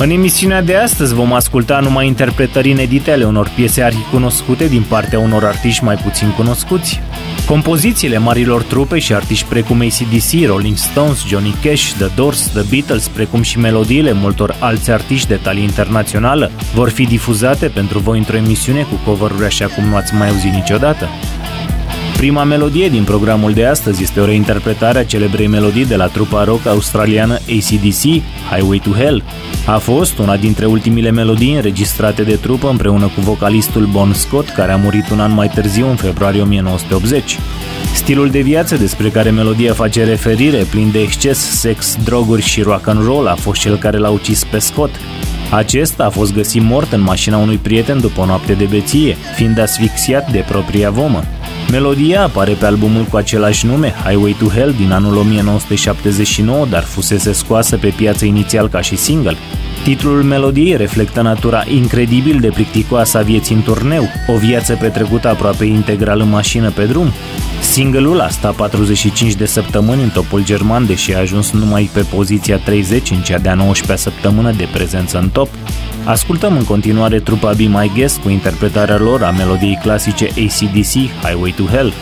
În emisiunea de astăzi vom asculta numai interpretări inedite ale unor piese arhicunoscute din partea unor artiști mai puțin cunoscuți. Compozițiile marilor trupe și artiști precum ACDC, Rolling Stones, Johnny Cash, The Doors, The Beatles, precum și melodiile multor alți artiști de talie internațională, vor fi difuzate pentru voi într-o emisiune cu cover așa cum nu ați mai auzit niciodată. Prima melodie din programul de astăzi este o reinterpretare a celebrei melodii de la trupa rock australiană ACDC, Highway to Hell. A fost una dintre ultimile melodii înregistrate de trupă împreună cu vocalistul Bon Scott, care a murit un an mai târziu, în februarie 1980. Stilul de viață despre care melodia face referire, plin de exces, sex, droguri și rock and roll, a fost cel care l-a ucis pe Scott. Acesta a fost găsit mort în mașina unui prieten după o noapte de beție, fiind asfixiat de propria vomă. Melodia apare pe albumul cu același nume, Highway to Hell, din anul 1979, dar fusese scoasă pe piață inițial ca și single. Titlul melodiei reflectă natura incredibil de plicticoasă a vieții în turneu, o viață petrecută aproape integral în mașină pe drum. Singleul a stat 45 de săptămâni în topul german, deși a ajuns numai pe poziția 30 în cea de-a 19-a săptămână de prezență în top. Ascultăm în continuare trupa Be My Guest cu interpretarea lor a melodiei clasice ACDC Highway to Hell.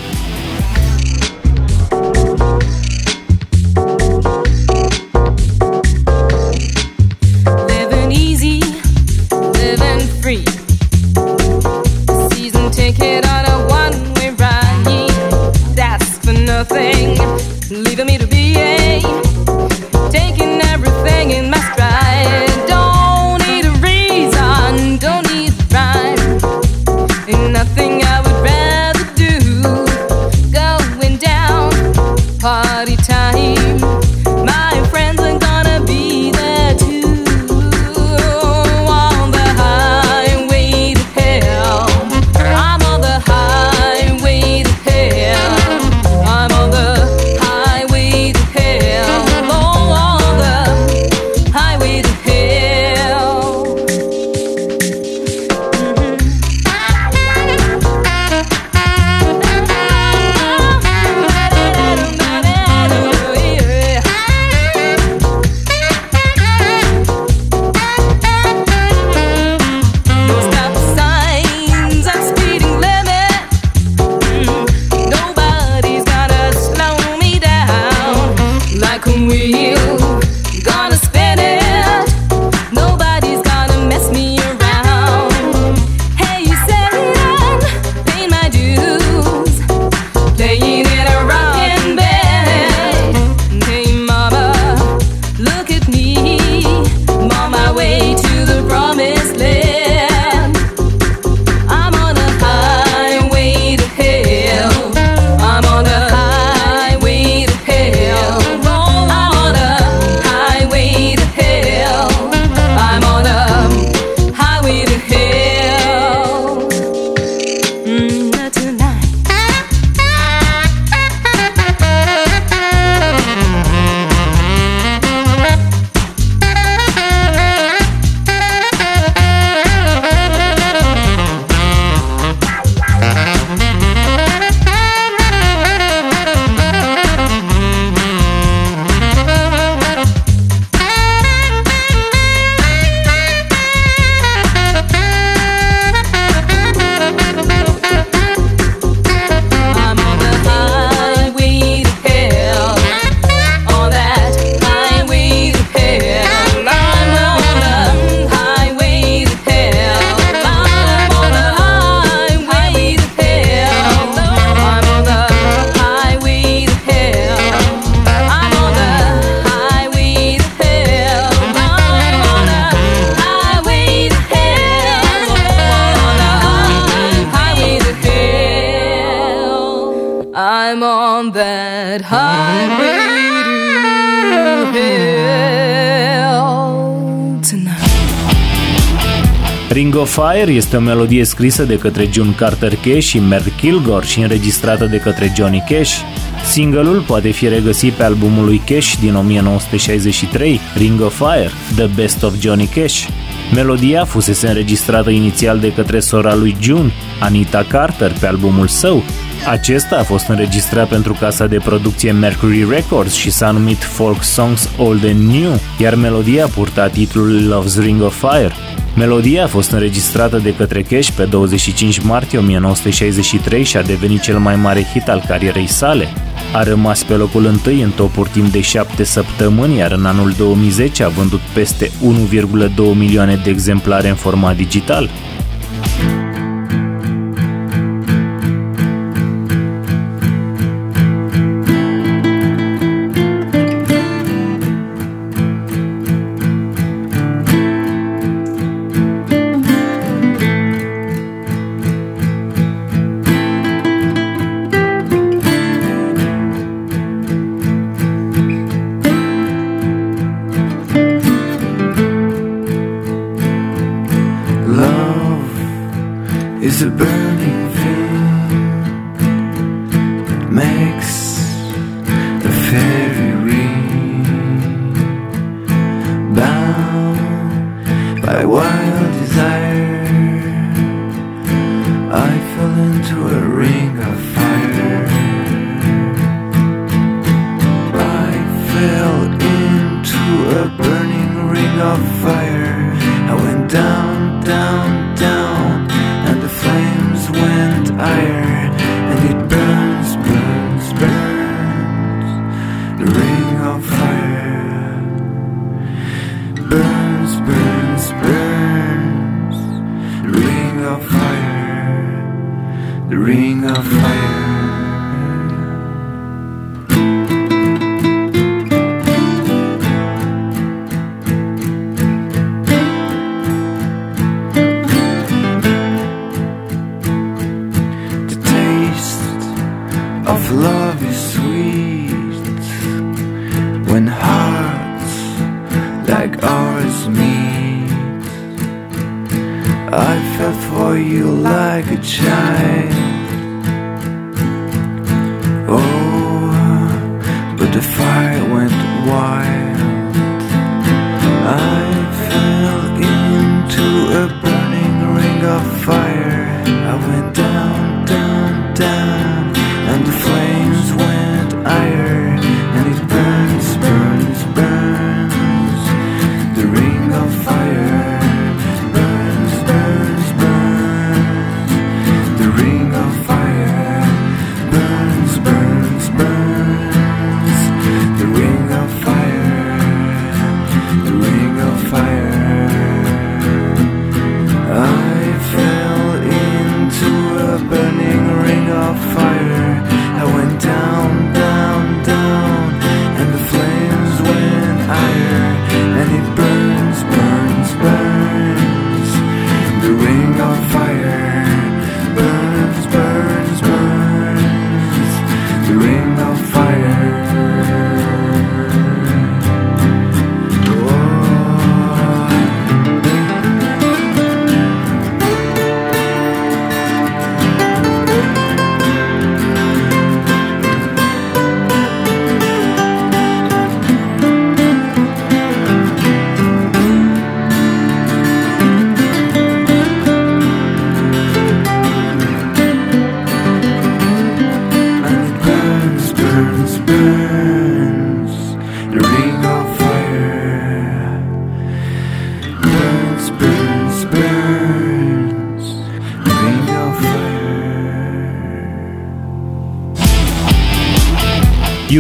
Ring of Fire este o melodie scrisă de către June Carter Cash și Merv Kilgore și înregistrată de către Johnny Cash. Singleul poate fi regăsit pe albumul lui Cash din 1963, Ring of Fire, The Best of Johnny Cash. Melodia fusese înregistrată inițial de către sora lui June, Anita Carter, pe albumul său, Acesta a fost înregistrat pentru casa de producție Mercury Records și s-a numit Folk Songs Old and New, iar melodia a purtat titlul Love's Ring of Fire. Melodia a fost înregistrată de către Cash pe 25 martie 1963 și a devenit cel mai mare hit al carierei sale. A rămas pe locul întâi în topuri timp de 7 săptămâni, iar în anul 2010 a vândut peste 1,2 milioane de exemplare în format digital.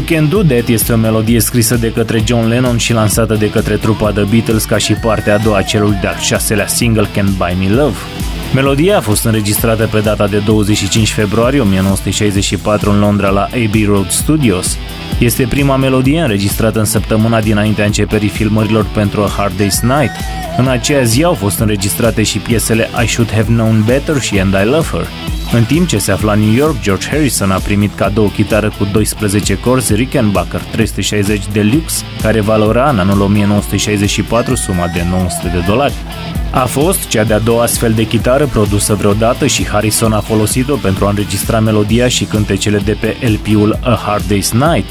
Can Do That este o melodie scrisă de către John Lennon și lansată de către trupa The Beatles ca și partea a doua celui de-al șaselea single Can't Buy Me Love. Melodia a fost înregistrată pe data de 25 februarie 1964 în Londra la Abbey Road Studios. Este prima melodie înregistrată în săptămâna dinaintea începerii filmărilor pentru A Hard Day's Night. În aceea zi au fost înregistrate și piesele I Should Have Known Better și And I Love Her. În timp ce se afla în New York, George Harrison a primit cadou o chitară cu 12 corzi Rickenbacker 360 Deluxe, care valora în anul 1964 suma de 900 de dolari. A fost cea de-a doua astfel de chitară produsă vreodată și Harrison a folosit-o pentru a înregistra melodia și cântecele de pe LP-ul A Hard Day's Night.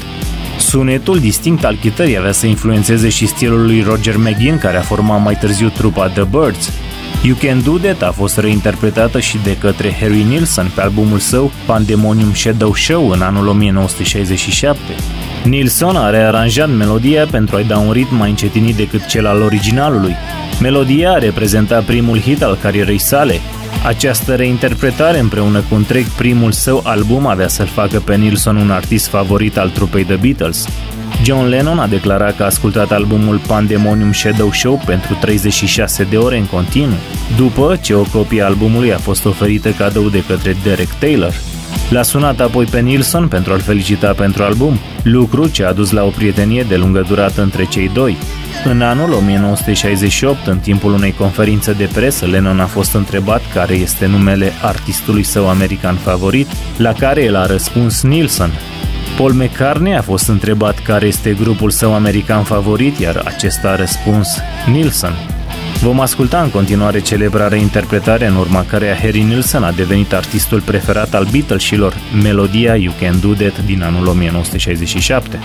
Sunetul distinct al chitării avea să influențeze și stilul lui Roger McGinn, care a format mai târziu trupa The Birds. You Can Do That a fost reinterpretată și de către Harry Nilsson pe albumul său Pandemonium Shadow Show în anul 1967. Nilsson a rearanjat melodia pentru a-i da un ritm mai încetinit decât cel al originalului. Melodia a reprezentat primul hit al carierei sale. Această reinterpretare împreună cu întreg primul său album avea să-l facă pe Nilsson un artist favorit al trupei The Beatles. John Lennon a declarat că a ascultat albumul Pandemonium Shadow Show pentru 36 de ore în continuu, după ce o copie a albumului a fost oferită cadou de către Derek Taylor. L-a sunat apoi pe Nilsson pentru a-l felicita pentru album, lucru ce a dus la o prietenie de lungă durată între cei doi. În anul 1968, în timpul unei conferințe de presă, Lennon a fost întrebat care este numele artistului său american favorit, la care el a răspuns Nilsson. Paul McCartney a fost întrebat care este grupul său american favorit, iar acesta a răspuns Nilsson. Vom asculta în continuare celebra reinterpretare în urma căreia Harry Nilsson a devenit artistul preferat al Beatlesilor, melodia You Can Do That din anul 1967.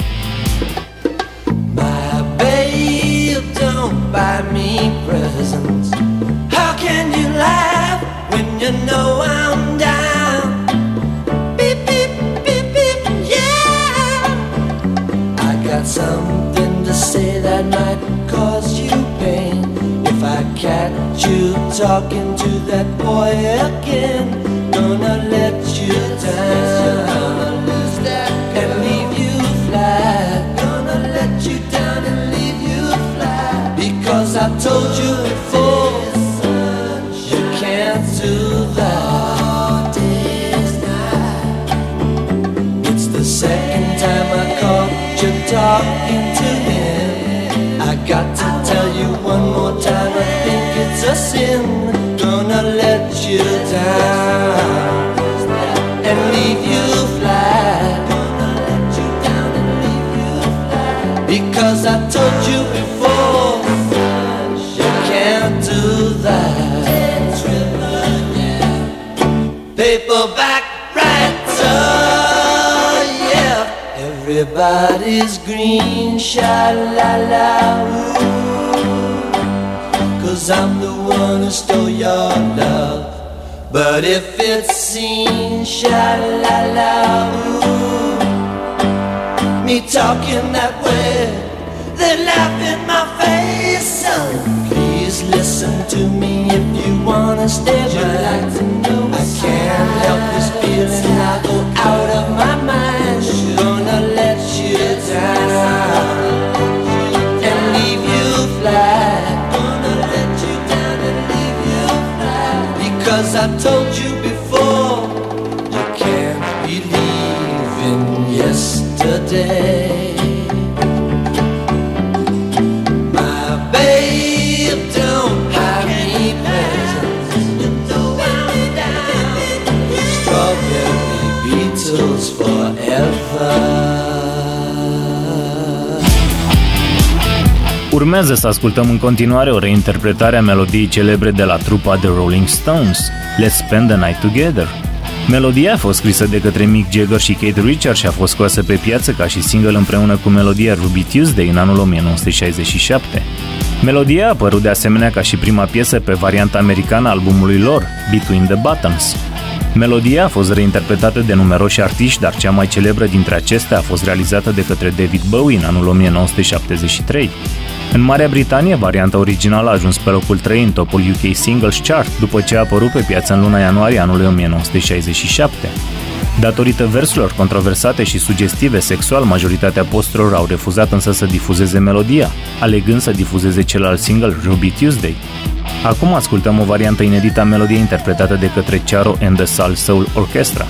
something talking to that boy again, gonna let you down and leave you flat. Gonna let you down and leave you flat because I told you before you can't do that. It's the second time I caught you talking to him. I got to sin. Gonna let you down and leave you flat. Because I told you before, you can't do that. Paperback writer, yeah. Everybody's green, sha la la. Cause I'm the one who stole your love. But if it's seen, sha la la. Me talking that way, they laugh in my face. Son, please listen to me if you wanna stay mine. I can't told you Urmează să ascultăm în continuare o reinterpretare a melodiei celebre de la trupa The Rolling Stones, Let's Spend the Night Together. Melodia a fost scrisă de către Mick Jagger și Kate Richards și a fost scoasă pe piață ca și single împreună cu melodia Ruby Tuesday în anul 1967. Melodia a apărut de asemenea ca și prima piesă pe varianta americană a albumului lor, Between the Buttons. Melodia a fost reinterpretată de numeroși artiști, dar cea mai celebră dintre acestea a fost realizată de către David Bowie în anul 1973. În Marea Britanie, varianta originală a ajuns pe locul 3 în topul UK Singles Chart, după ce a apărut pe piață în luna ianuarie anului 1967. Datorită versurilor controversate și sugestive sexual, majoritatea posturilor au refuzat însă să difuzeze melodia, alegând să difuzeze celălalt single Ruby Tuesday. Acum ascultăm o variantă inedită a melodiei interpretată de către Charo and the Soul Soul Orchestra.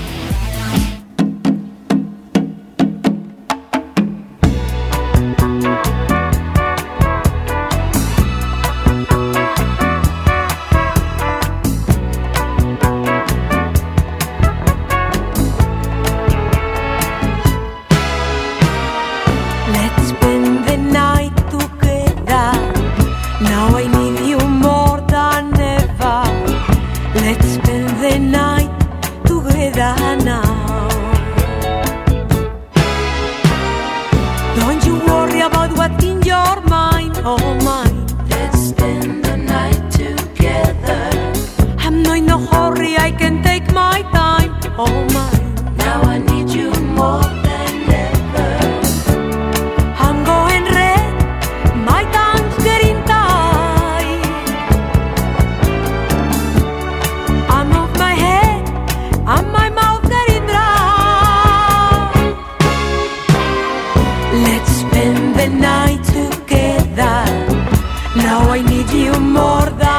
Now I need you more than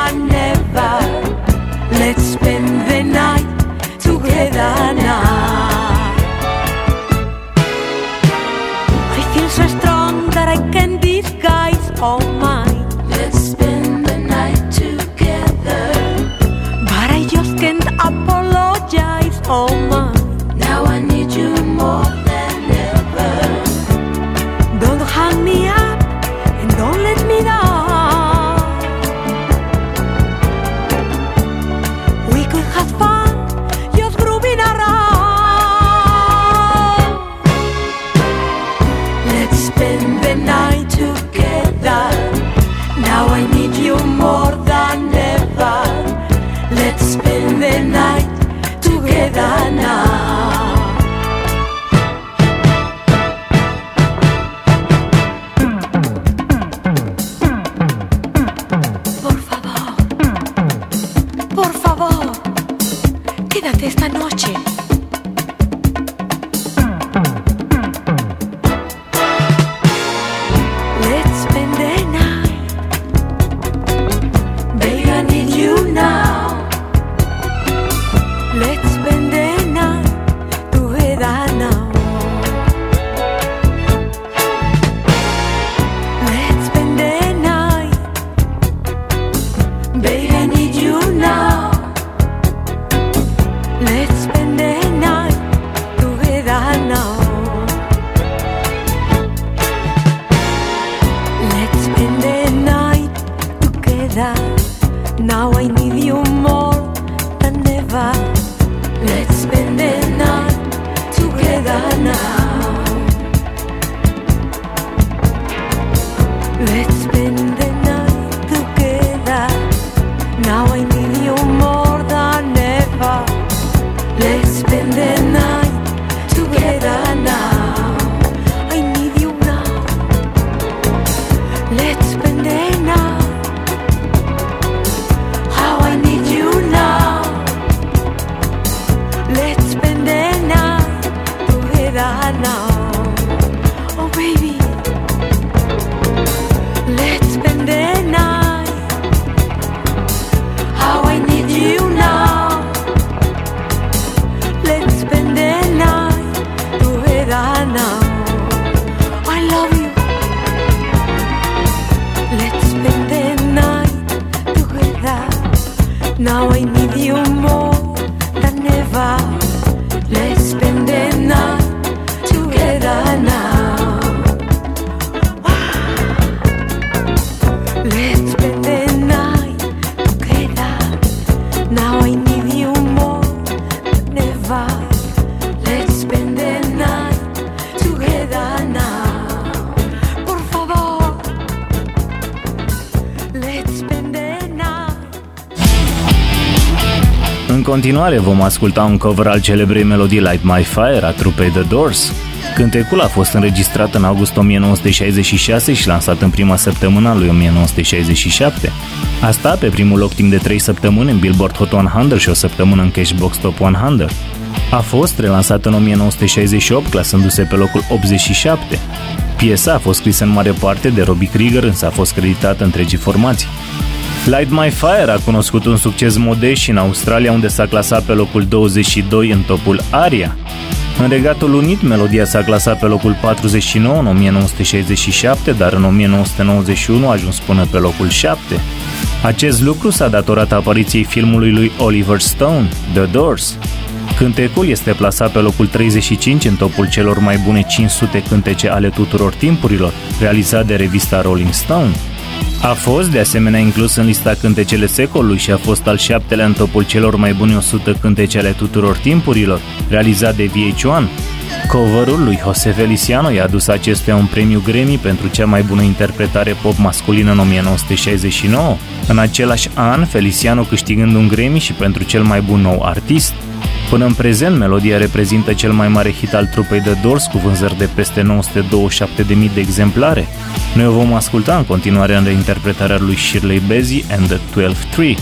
continuare vom asculta un cover al celebrei melodii Light My Fire a trupei The Doors. Cântecul a fost înregistrat în august 1966 și lansat în prima săptămână a lui 1967. A stat pe primul loc timp de 3 săptămâni în Billboard Hot 100 și o săptămână în Cashbox Top 100. A fost relansat în 1968, clasându-se pe locul 87. Piesa a fost scrisă în mare parte de Robbie Krieger, însă a fost creditată întregii formații. Light My Fire a cunoscut un succes modest și în Australia, unde s-a clasat pe locul 22 în topul ARIA. În Regatul Unit, melodia s-a clasat pe locul 49 în 1967, dar în 1991 a ajuns până pe locul 7. Acest lucru s-a datorat apariției filmului lui Oliver Stone, The Doors. Cântecul este plasat pe locul 35 în topul celor mai bune 500 cântece ale tuturor timpurilor, realizat de revista Rolling Stone. A fost de asemenea inclus în lista cântecele secolului și a fost al șaptelea în topul celor mai bune 100 cântece ale tuturor timpurilor, realizat de VH1. Coverul lui Jose Feliciano i-a adus acestuia un premiu Grammy pentru cea mai bună interpretare pop masculină în 1969. În același an, Feliciano câștigând un Grammy și pentru cel mai bun nou artist. Până în prezent, melodia reprezintă cel mai mare hit al trupei The Doors cu vânzări de peste 927.000 de exemplare. Noi o vom asculta în continuare în reinterpretarea lui Shirley Bassey and the 12 Tree.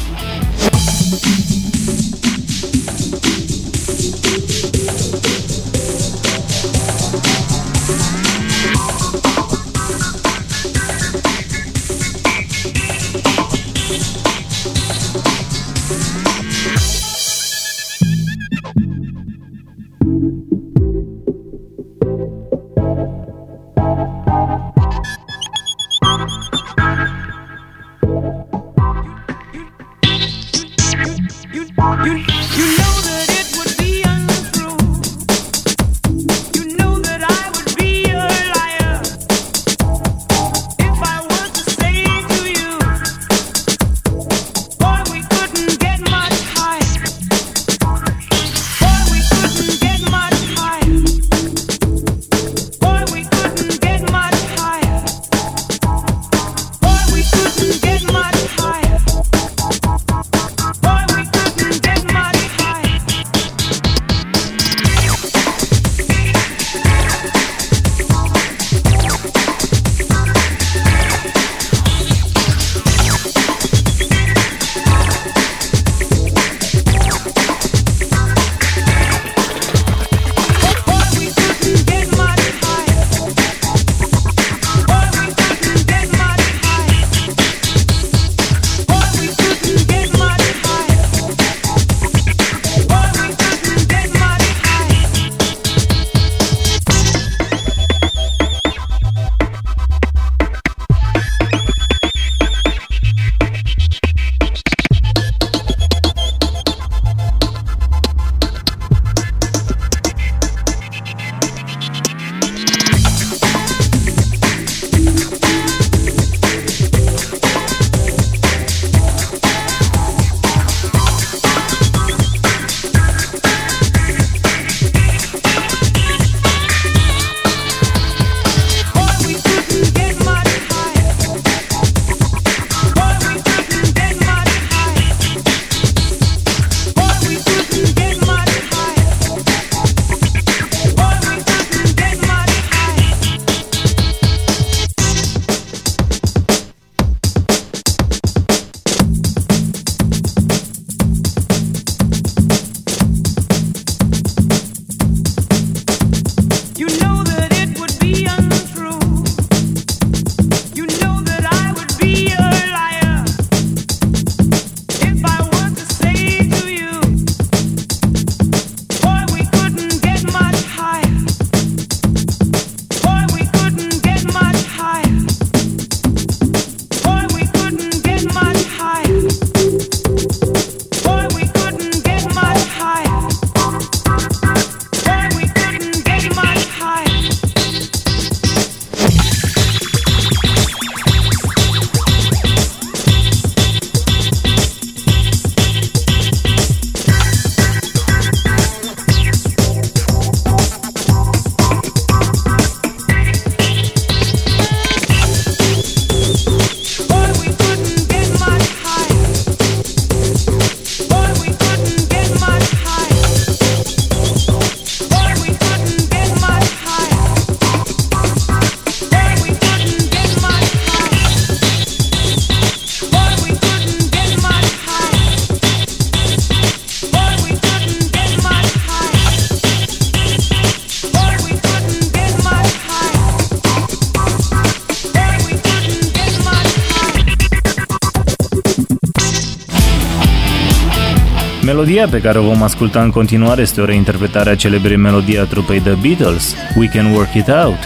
Melodia pe care o vom asculta în continuare este o reinterpretare a celebrei melodii a trupei The Beatles, We Can Work It Out.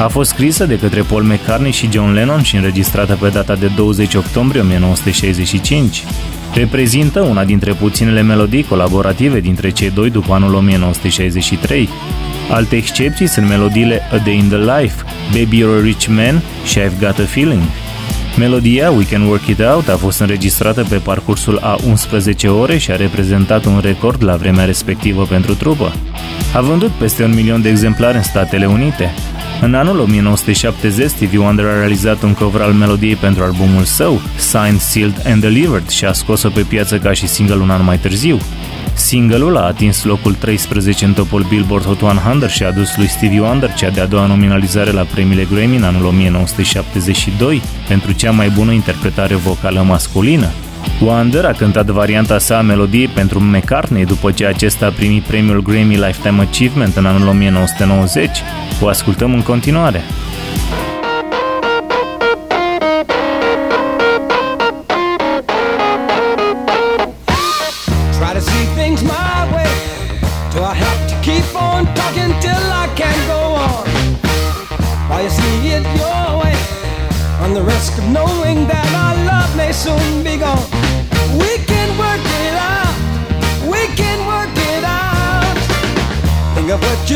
A fost scrisă de către Paul McCartney și John Lennon și înregistrată pe data de 20 octombrie 1965. Reprezintă una dintre puținele melodii colaborative dintre cei doi după anul 1963. Alte excepții sunt melodiile A Day in the Life, Baby You're a Rich Man și I've Got a Feeling. Melodia We Can Work It Out a fost înregistrată pe parcursul a 11 ore și a reprezentat un record la vremea respectivă pentru trupă. A vândut peste un milion de exemplare în Statele Unite. În anul 1970, Stevie Wonder a realizat un cover al melodiei pentru albumul său, Signed, Sealed and Delivered și a scos-o pe piață ca și single un an mai târziu. Singleul a atins locul 13 în topul Billboard Hot 100 și a dus lui Stevie Wonder cea de-a doua nominalizare la premiile Grammy în anul 1972 pentru cea mai bună interpretare vocală masculină. Wonder a cântat varianta sa a melodiei pentru McCartney după ce acesta a primit premiul Grammy Lifetime Achievement în anul 1990. O ascultăm în continuare.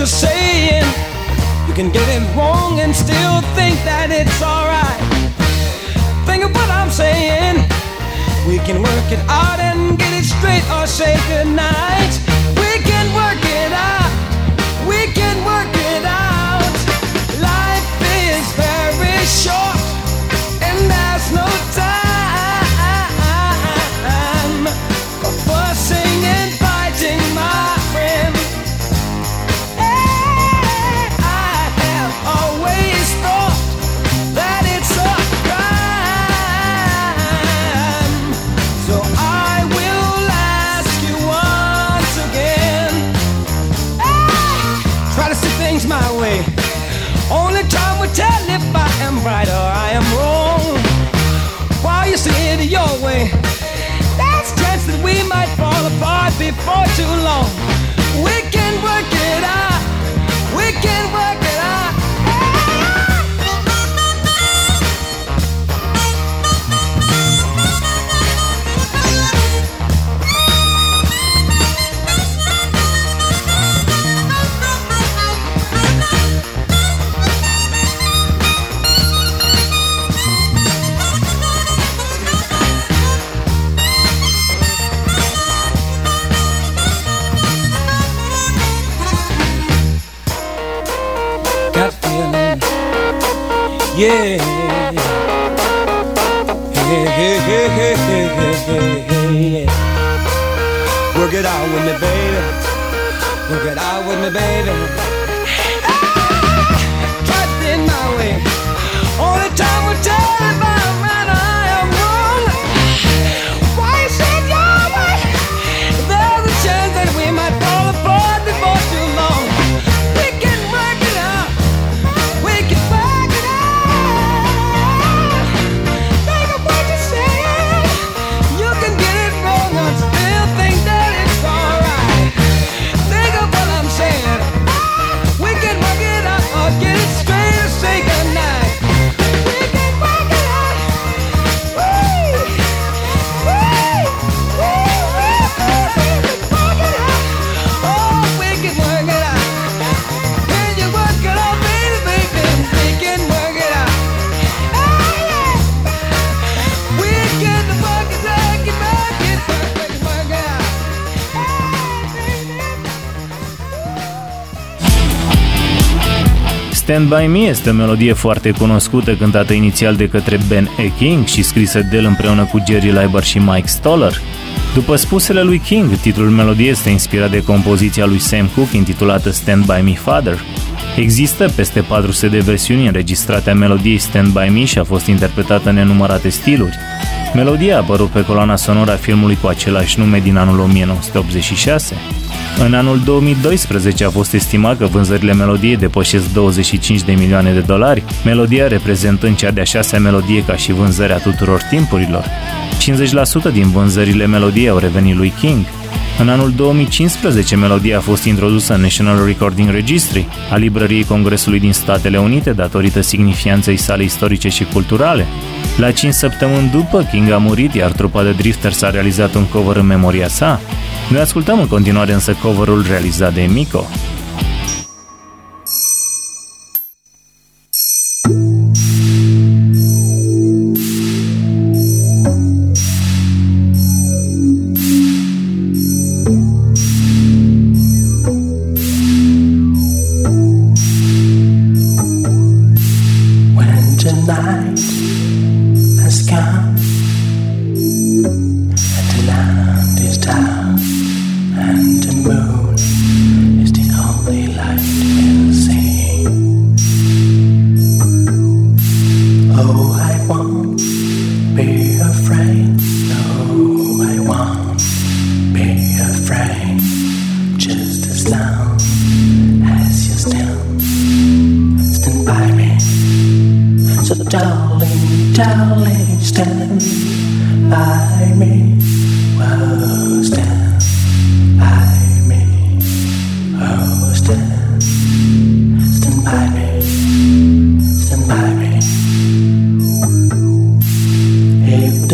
Just saying, you can get it wrong and still think that it's alright. Think of what I'm saying. We can work it out and get it straight or say goodnight. We can work it out. We can work it out. Life is very short and there's no I am wrong. While you see it your way, there's a chance that we might fall apart before too long. We can work it out. We can work it out. Stand By Me este o melodie foarte cunoscută cântată inițial de către Ben E. King și scrisă de el împreună cu Jerry Leiber și Mike Stoller. După spusele lui King, titlul melodiei este inspirat de compoziția lui Sam Cooke intitulată Stand By Me Father. Există peste 400 de versiuni înregistrate a melodiei Stand By Me și a fost interpretată în nenumărate stiluri. Melodia a apărut pe coloana sonoră a filmului cu același nume din anul 1986. În anul 2012 a fost estimat că vânzările melodiei depășesc 25 de milioane de dolari, melodia reprezentând cea de-a șasea melodie ca și vânzărea tuturor timpurilor. 50% din vânzările melodiei au revenit lui King. În anul 2015, melodia a fost introdusă în National Recording Registry, a librăriei Congresului din Statele Unite datorită signifianței sale istorice și culturale. La 5 săptămâni după, King a murit, iar trupa de Drifters a realizat un cover în memoria sa. Noi ascultăm în continuare însă coverul realizat de Miko.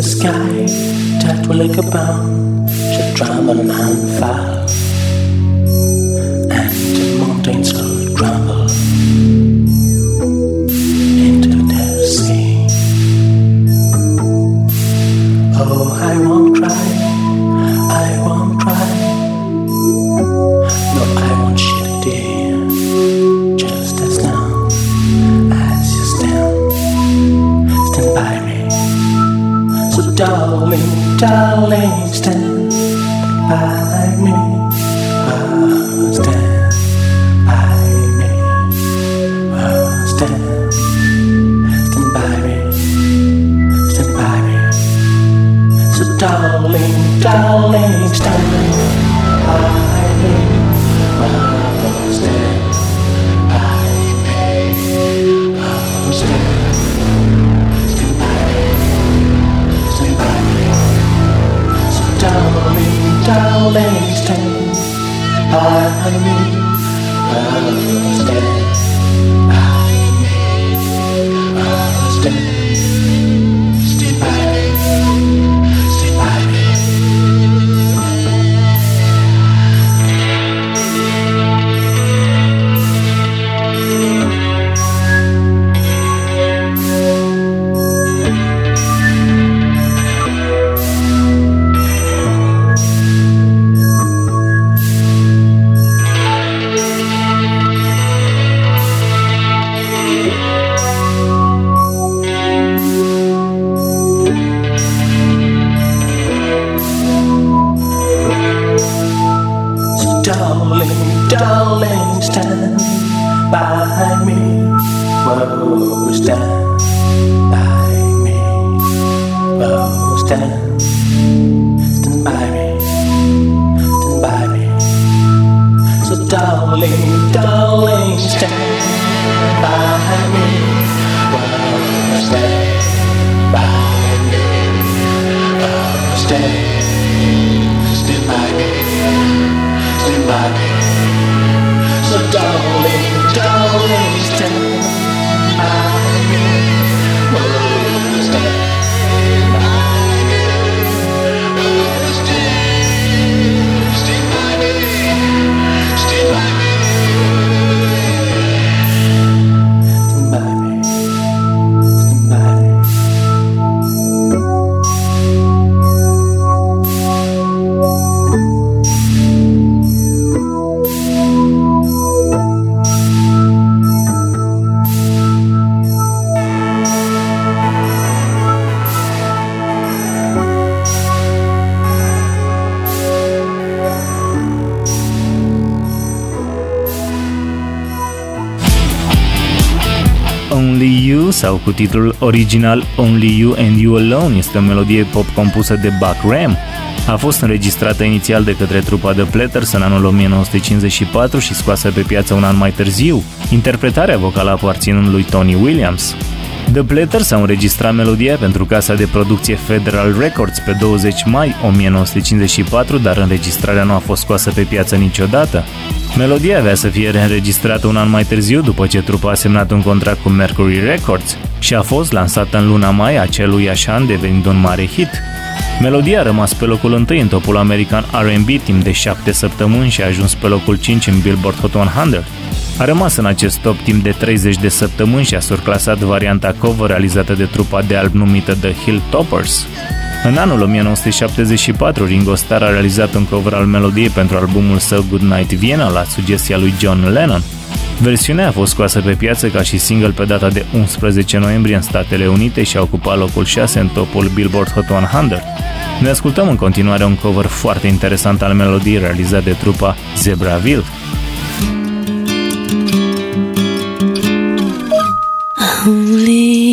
sky, tat will like a bomb, should drown the man fire, and mountains low. Darling, stand by me. Oh, stand by me. Oh, stand, stand by me. Stand by me. So, darling, darling, stand always stand by me. I'll stand. Sau cu titlul original Only You and You Alone este o melodie pop compusă de Buck Ram. A fost înregistrată inițial de către trupa The Platters în anul 1954 și scoasă pe piață un an mai târziu. Interpretarea vocală aparținând lui Tony Williams. The Platters au înregistrat melodia pentru casa de producție Federal Records pe 20 mai 1954, dar înregistrarea nu a fost scoasă pe piață niciodată. Melodia avea să fie reînregistrată un an mai târziu după ce trupa a semnat un contract cu Mercury Records și a fost lansată în luna mai acelui an devenind un mare hit. Melodia a rămas pe locul întâi în topul american R&B timp de 7 săptămâni și a ajuns pe locul 5 în Billboard Hot 100. A rămas în acest top timp de 30 de săptămâni și a surclasat varianta cover realizată de trupa de alb numită The Hilltoppers. În anul 1974, Ringo Starr a realizat un cover al melodiei pentru albumul său Good Night Vienna la sugestia lui John Lennon. Versiunea a fost scoasă pe piață ca și single pe data de 11 noiembrie în Statele Unite și a ocupat locul 6 în topul Billboard Hot 100. Ne ascultăm în continuare un cover foarte interesant al melodiei realizat de trupa Zebraville. Only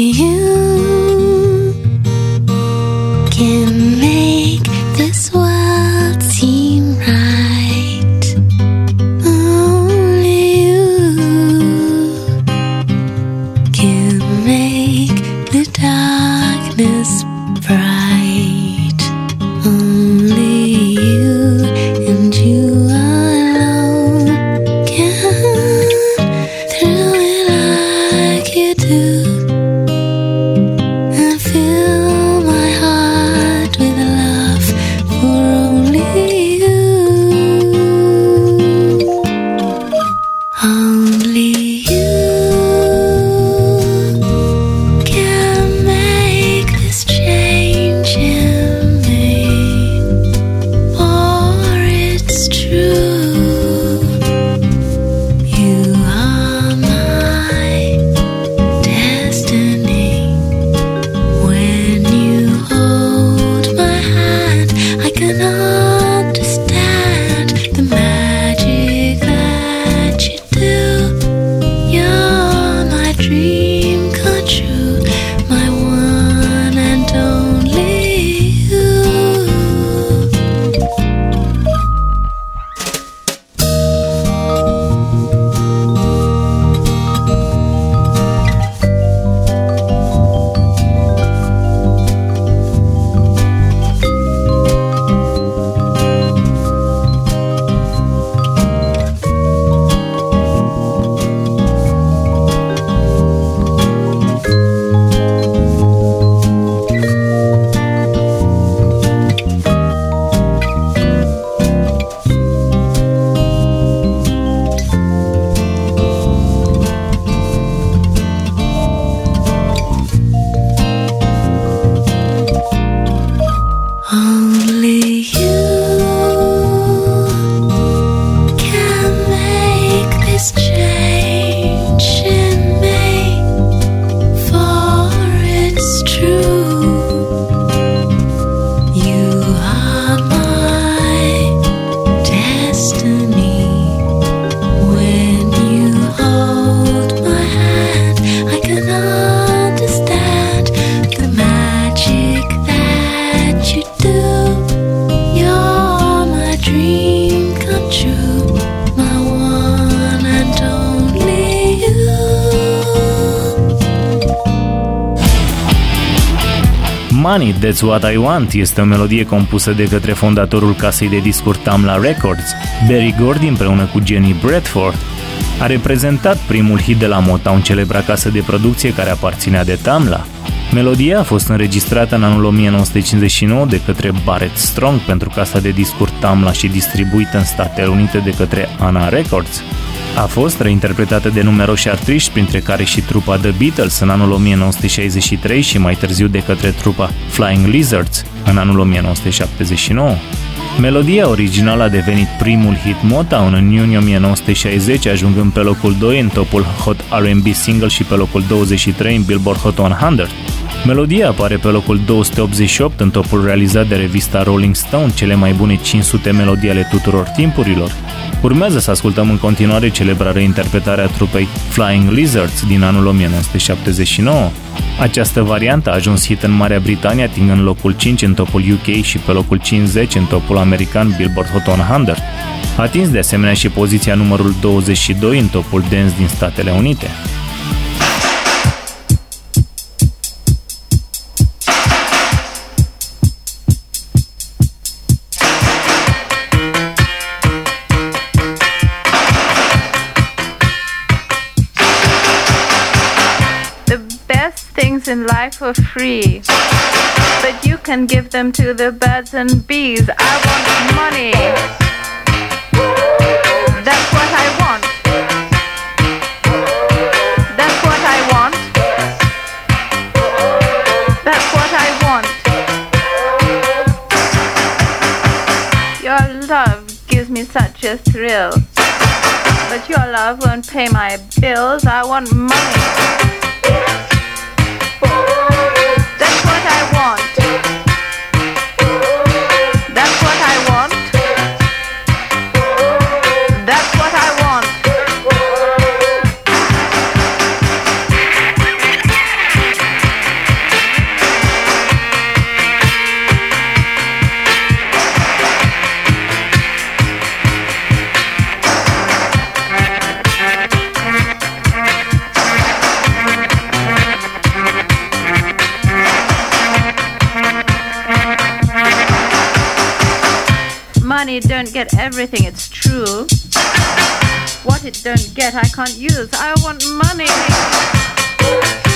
What I Want este o melodie compusă de către fondatorul casei de discuri Tamla Records, Barry Gordy împreună cu Jenny Bradford. A reprezentat primul hit de la Motown, celebra casă de producție care aparținea de Tamla. Melodia a fost înregistrată în anul 1959 de către Barrett Strong pentru casa de discuri Tamla și distribuită în Statele Unite de către Anna Records. A fost reinterpretată de numeroși artiști, printre care și trupa The Beatles în anul 1963 și mai târziu de către trupa Flying Lizards în anul 1979. Melodia originală a devenit primul hit Motown în iunie 1960, ajungând pe locul 2 în topul Hot R&B Single și pe locul 23 în Billboard Hot 100. Melodia apare pe locul 288 în topul realizat de revista Rolling Stone, cele mai bune 500 melodii ale tuturor timpurilor. Urmează să ascultăm în continuare celebrarea interpretarea trupei Flying Lizards din anul 1979. Această variantă a ajuns hit în Marea Britanie, atingând locul 5 în topul UK și pe locul 50 în topul american Billboard Hot 100. A atins de asemenea și poziția numărul 22 în topul dance din Statele Unite. Things in life are free, but you can give them to the birds and bees. I want money. That's what I want. That's what I want. That's what I want. Your love gives me such a thrill. But your love won't pay my bills. I want money. What I want. Money don't get everything, it's true. What it don't get, I can't use. I want money.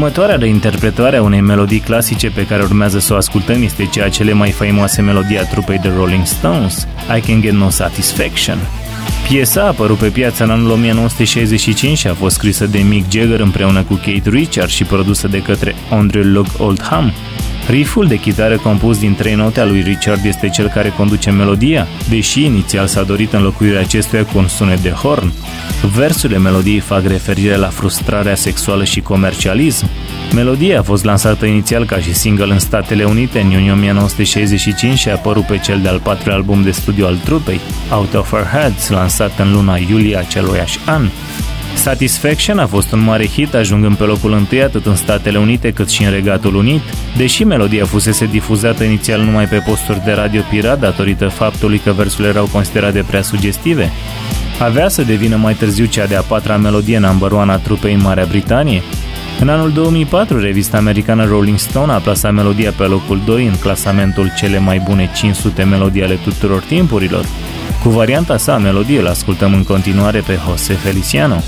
Următoarea reinterpretare a unei melodii clasice pe care urmează să o ascultăm este cea a cele mai faimoase melodii a trupei de Rolling Stones, I Can Get No Satisfaction. Piesa a apărut pe piață în anul 1965 și a fost scrisă de Mick Jagger împreună cu Kate Richards și produsă de către Andrew Luck Oldham. Rifful de chitară compus din trei note al lui Richard este cel care conduce melodia, deși inițial s-a dorit înlocuirea acestuia cu un sunet de horn. Versurile melodiei fac referire la frustrarea sexuală și comercialism. Melodia a fost lansată inițial ca și single în Statele Unite în iunie 1965 și a apărut pe cel de-al patrulea album de studio al trupei, Out of Our Heads, lansat în luna iulie aceluiași an. Satisfaction a fost un mare hit, ajungând pe locul întâi atât în Statele Unite cât și în Regatul Unit, deși melodia fusese difuzată inițial numai pe posturi de radio pirat datorită faptului că versurile erau considerate prea sugestive. Avea să devină mai târziu cea de-a patra melodie number one a trupei în Marea Britanie. În anul 2004, revista americană Rolling Stone a plasat melodia pe locul 2 în clasamentul cele mai bune 500 melodii ale tuturor timpurilor. Cu varianta sa melodie îl ascultăm în continuare pe Jose Feliciano.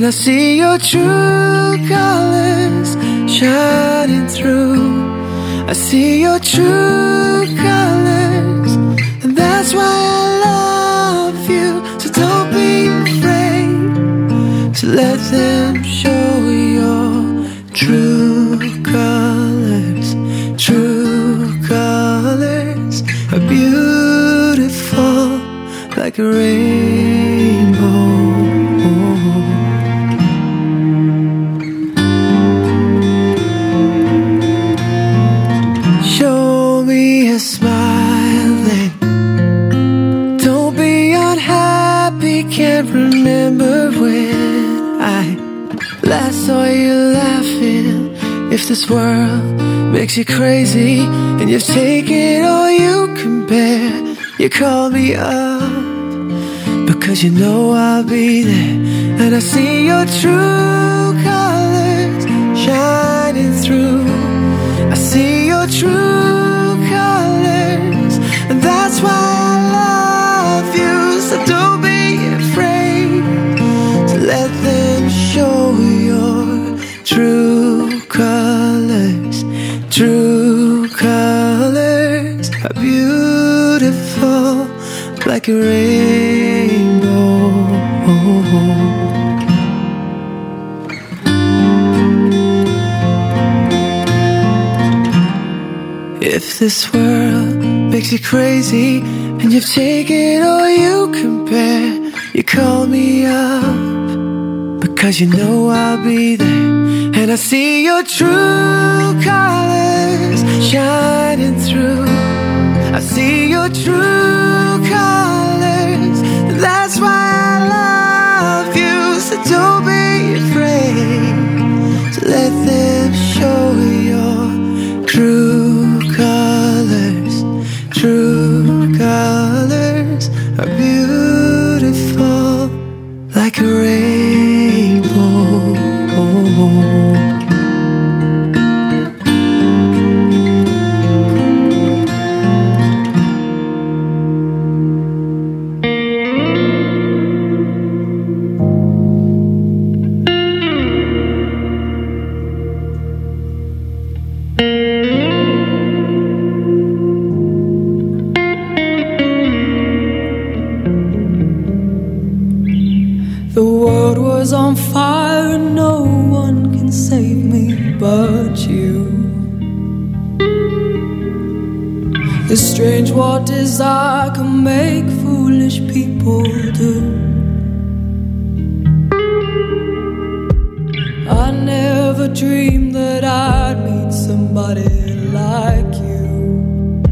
When I see your true colors shining through, I see your true colors, and that's why I love you. So don't be afraid to let them this world makes you crazy and you've taken all you can bear. You call me up because you know I'll be there and I see your true colors shining through. I see your true colors and that's why I love you. So don't be afraid to let them show your true are beautiful like a rainbow. If this world makes you crazy and you've taken all you can bear, you call me up because you know I'll be there. And I see your true colors shining through. I see your true colors. That's why I love you. So don't be afraid to let them show your true colors. True colors are beautiful like a rainbow. Strange what desire can make foolish people do. I never dreamed that I'd meet somebody like you.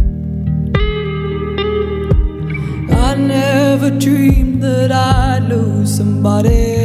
I never dreamed that I'd lose somebody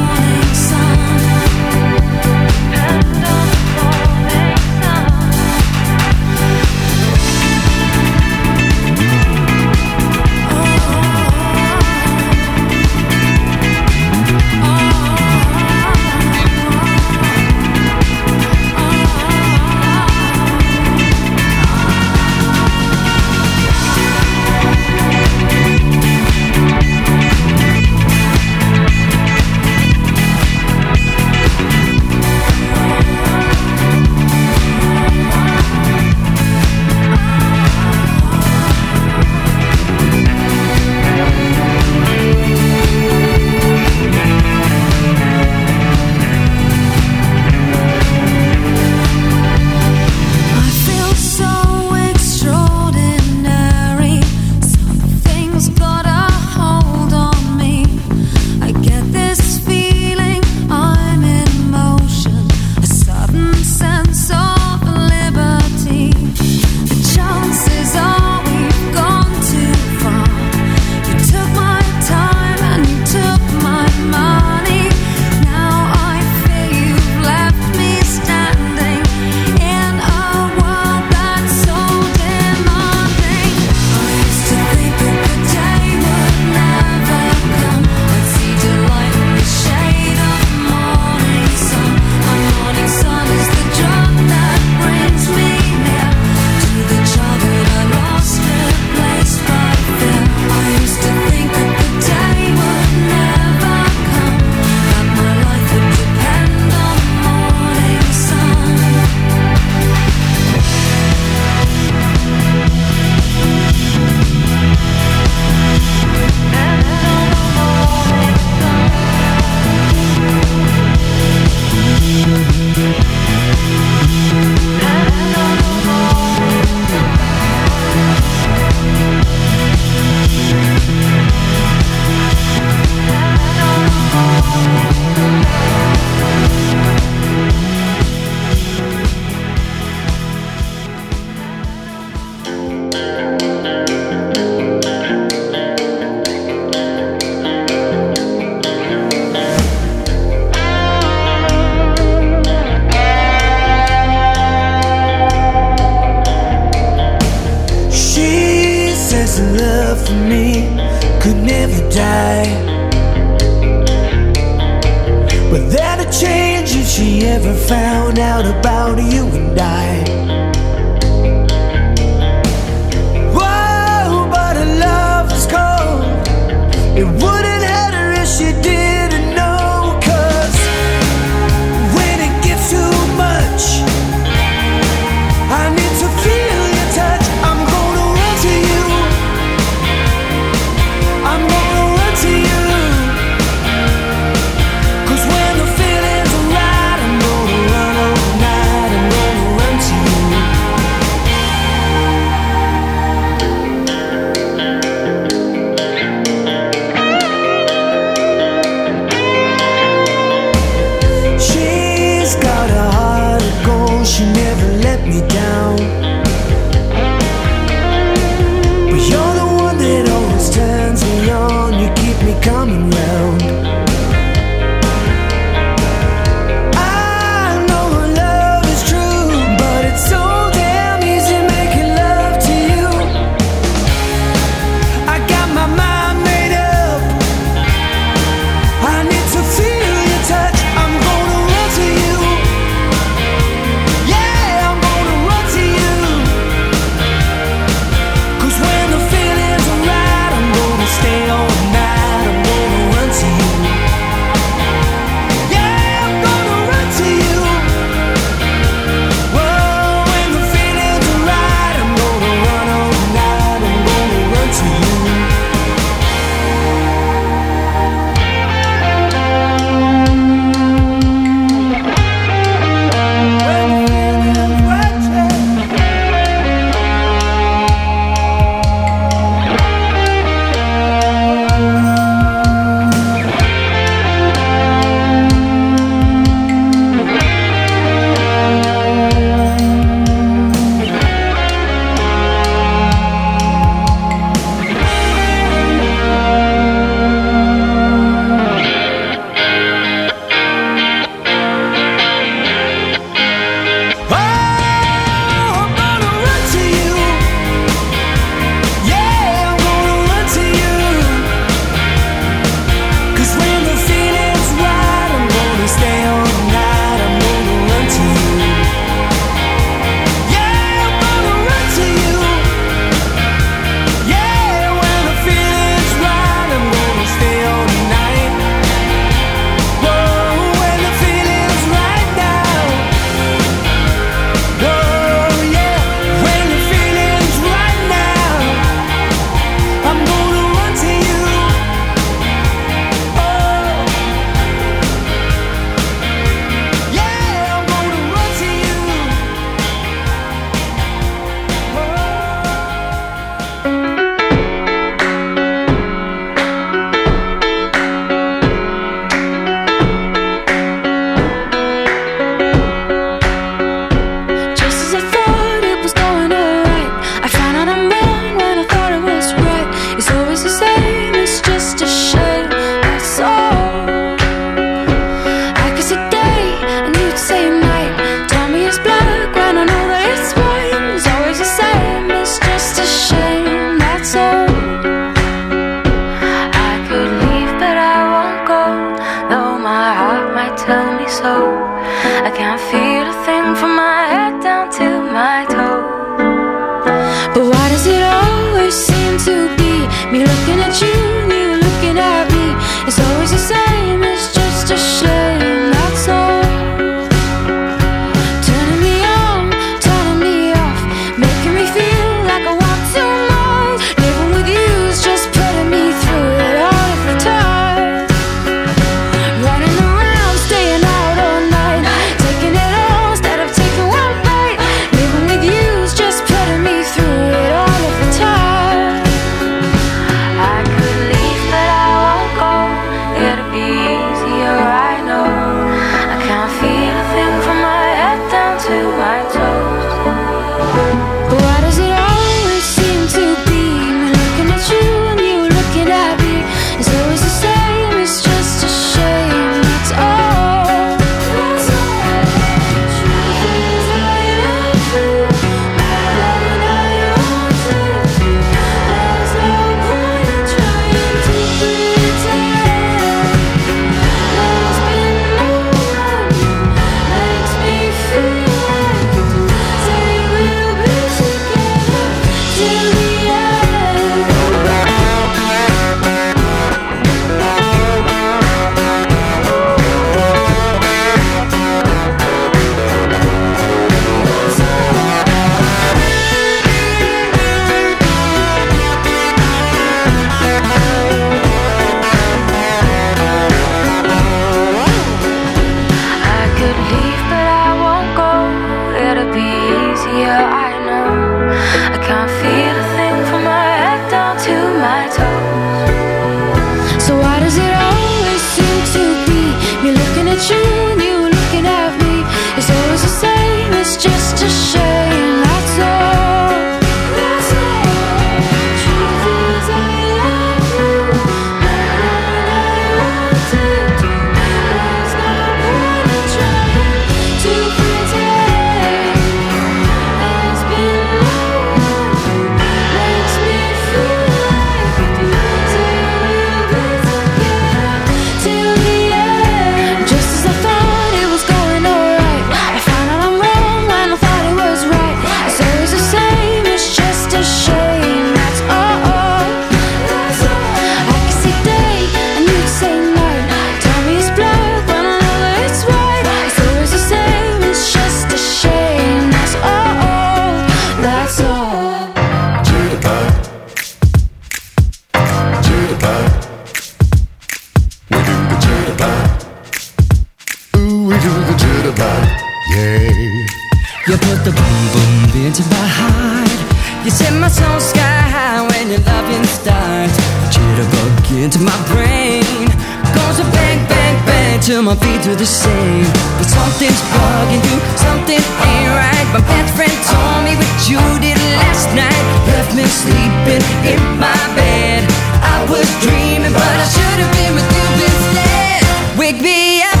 left me sleeping in my bed. I was dreaming, but I should have been with you instead. Wake me up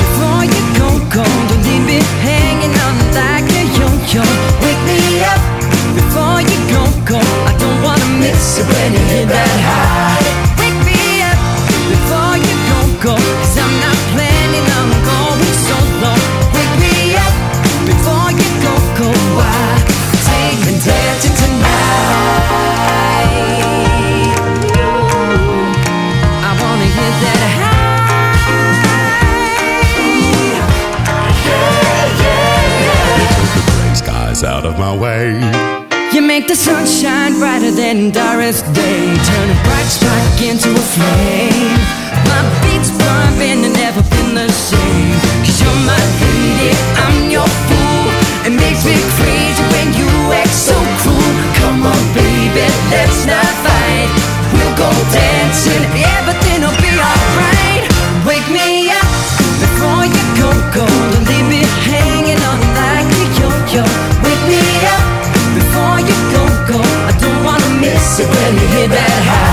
before you go, go. Don't leave me hanging on like a yo-yo. Wake me up before you go, go. I don't wanna miss it when you hit that high. of my way. You make the sunshine brighter than Darkest Day, turn a bright spark into a flame. My beats pumping and never been the same. Cause you're my lady, I'm your fool. It makes me crazy when you act so cruel. Come on, baby, let's not fight. We'll go dancing when you hit that high?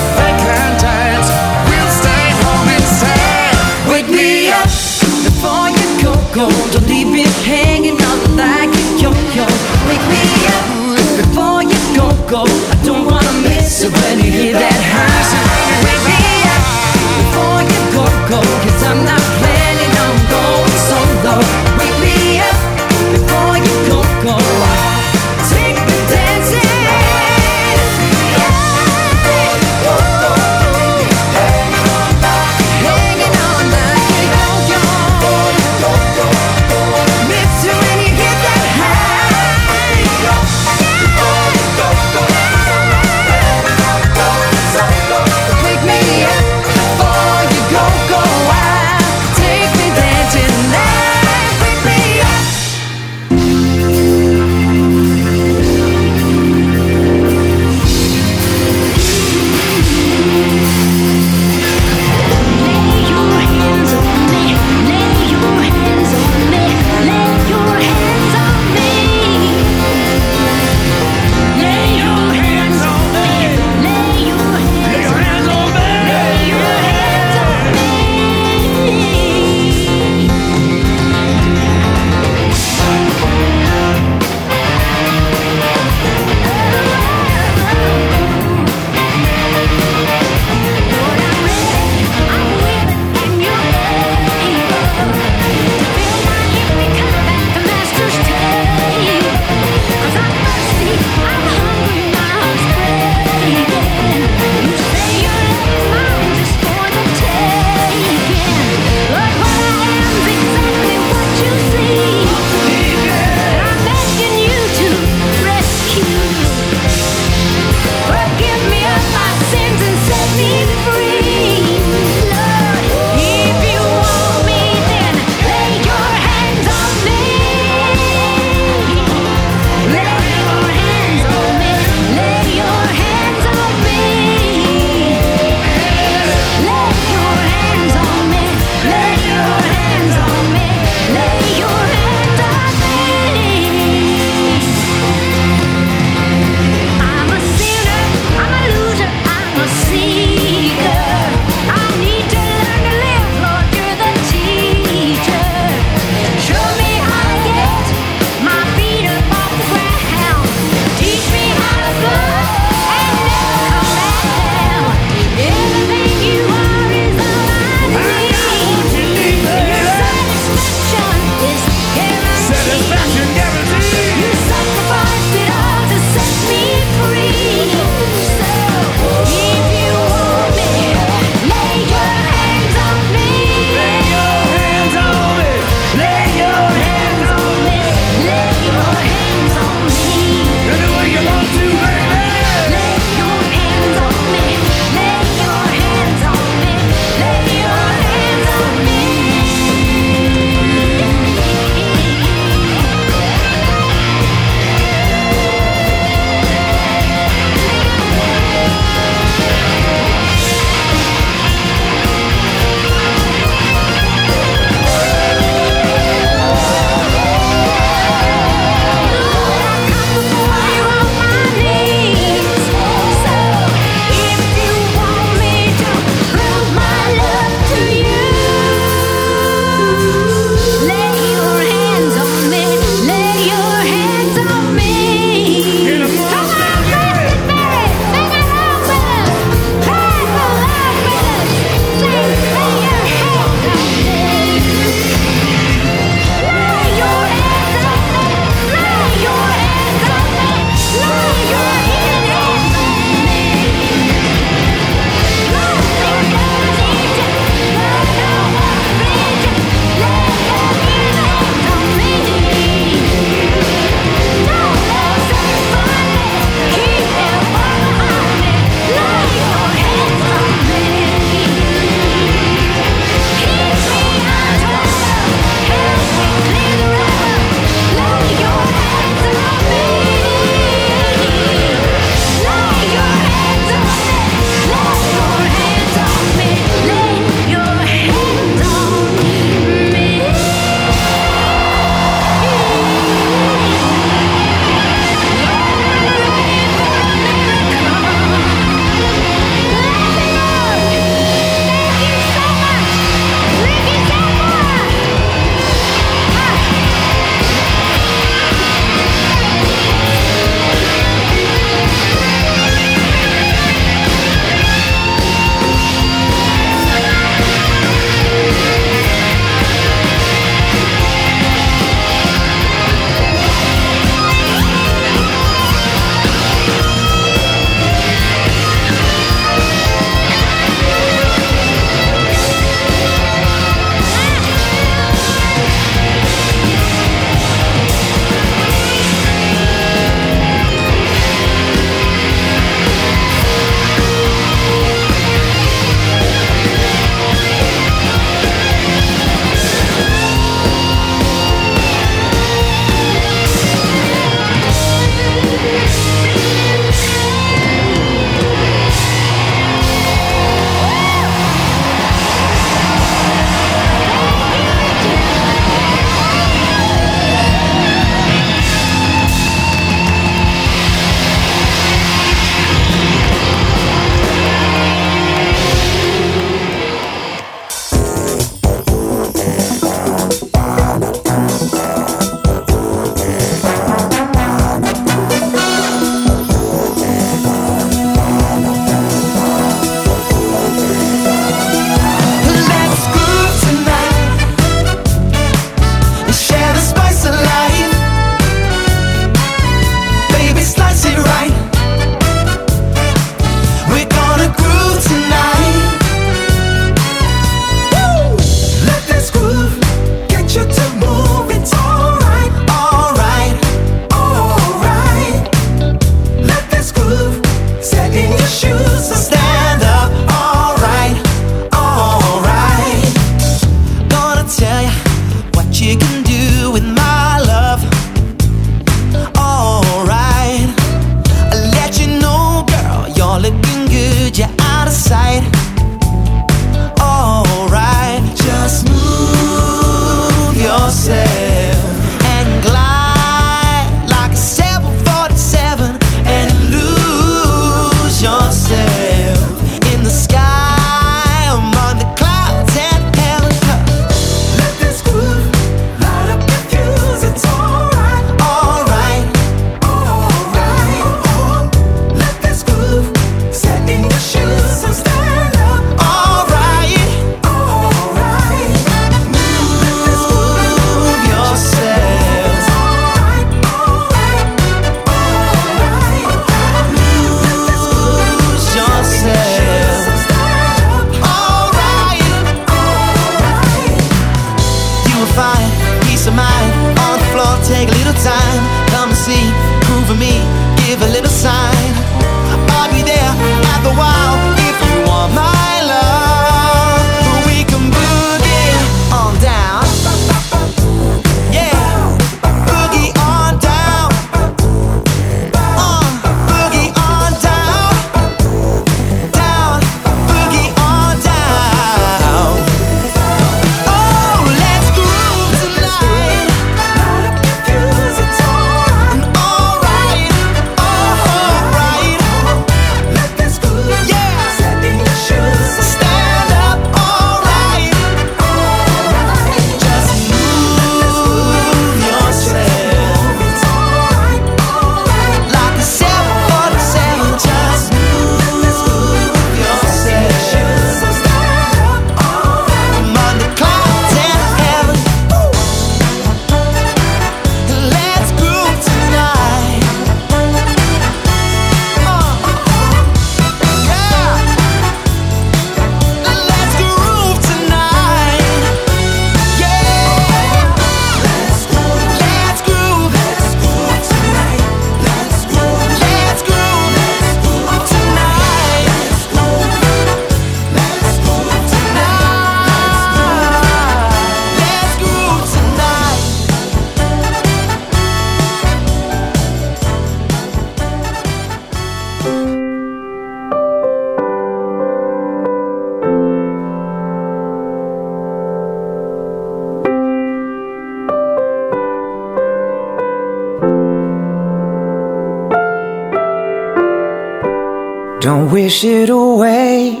Don't it away.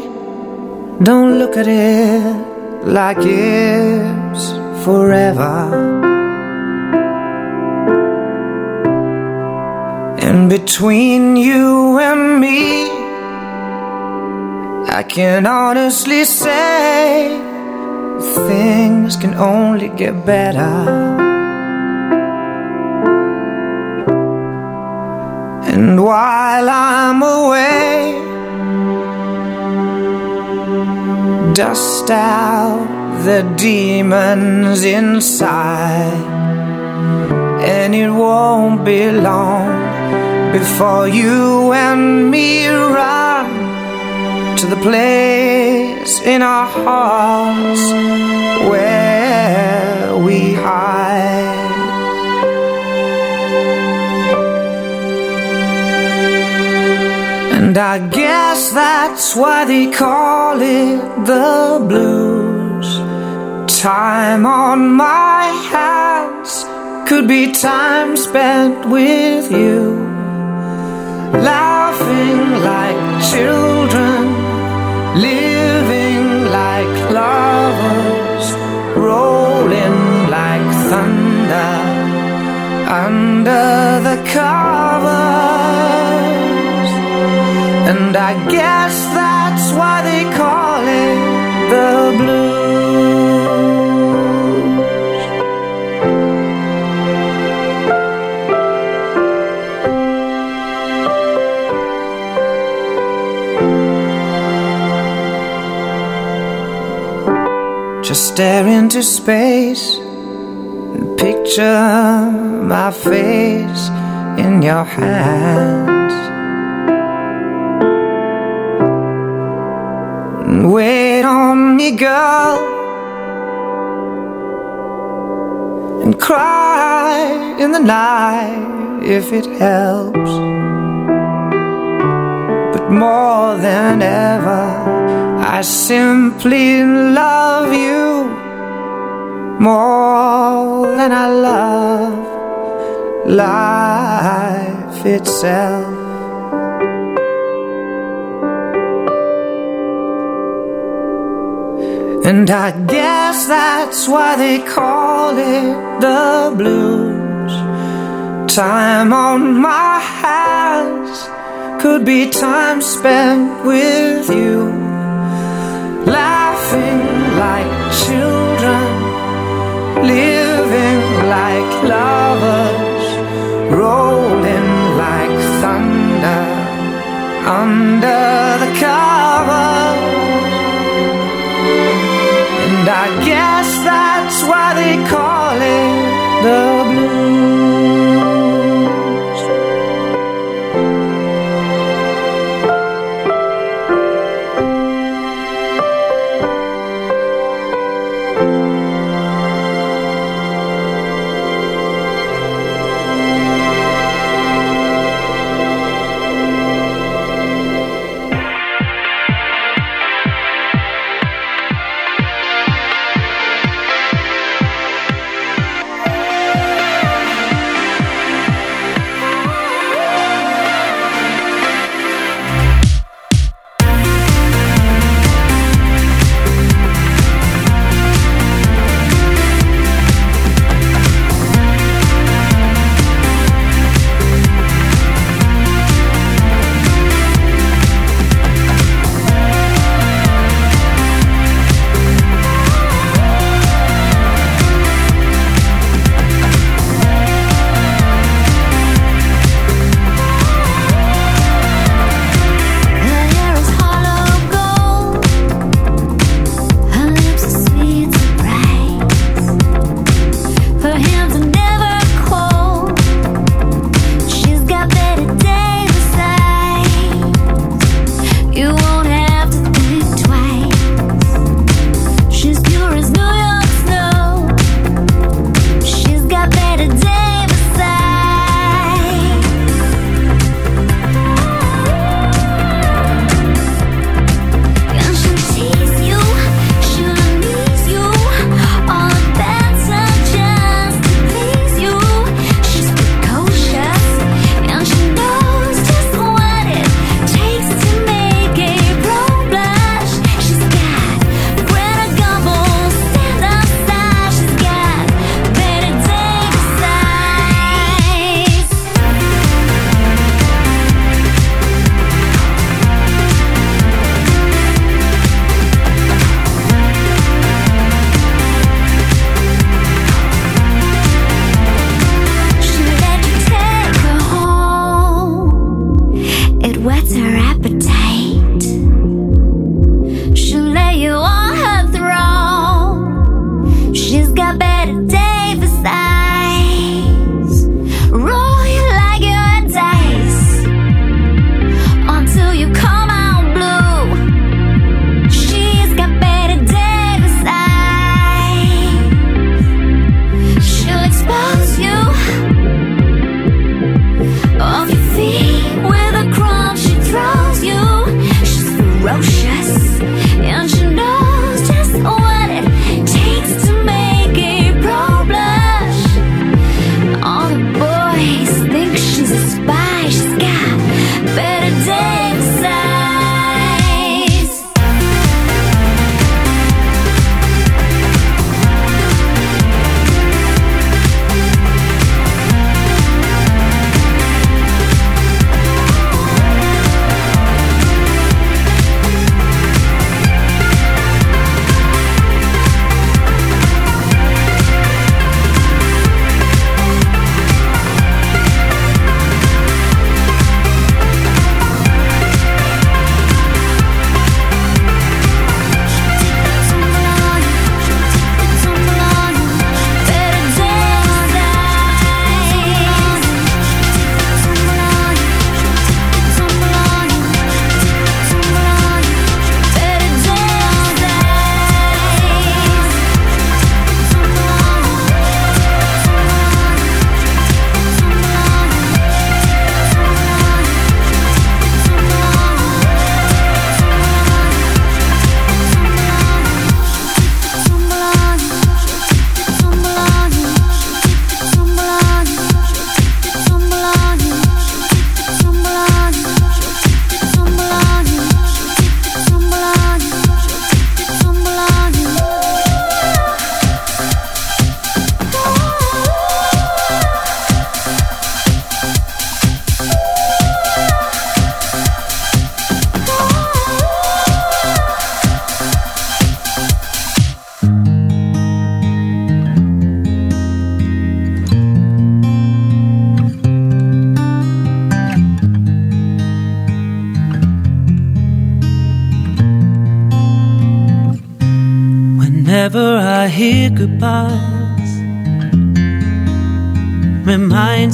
Don't look at it like it's forever. And between you and me, I can honestly say things can only get better. And while I'm away, dust out the demons inside. And it won't be long before you and me run to the place in our hearts where we hide. And I guess that's why they call it the blues. Time on my hands could be time spent with you. Laughing like children, living like lovers, rolling like thunder under the covers. And I guess that's why they call it the blues. Just stare into space and picture my face in your hands. Wait on me, girl, and cry in the night if it helps. But more than ever, I simply love you more than I love life itself. And I guess that's why they call it the blues. Time on my hands could be time spent with you, laughing like children, living like lovers, rolling like thunder under the covers. Why they call it the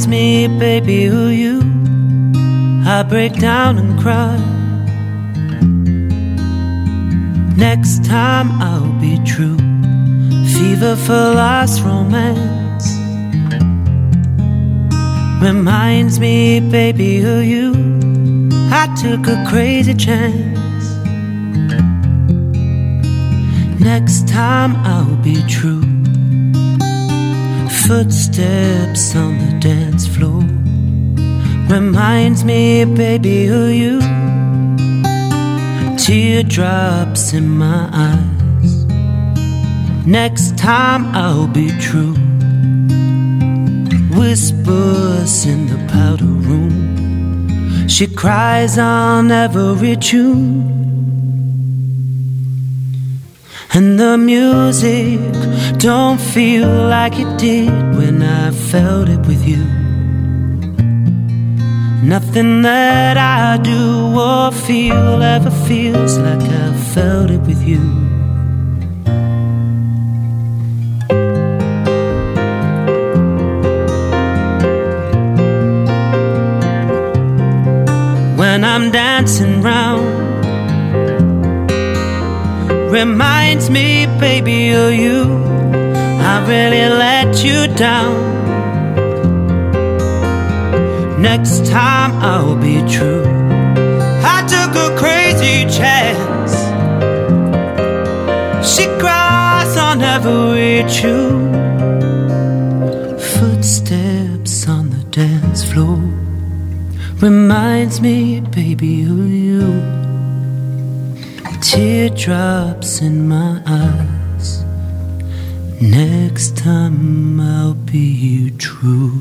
me, baby, who you. I break down and cry. Next time I'll be true. Fever for last romance. Reminds me, baby, who you. I took a crazy chance. Next time I'll be true. Footsteps on the dance reminds me, baby, who you. Teardrops in my eyes. Next time I'll be true. Whispers in the powder room. She cries on every tune. And the music don't feel like it did when I felt it with you. Nothing that I do or feel ever feels like I felt it with you. When I'm dancing round reminds me, baby, of you. I really let you down. Next time I'll be true. I took a crazy chance. She cries on every tune. Footsteps on the dance floor reminds me, baby, of you teardrops in my eyes. Next time I'll be true.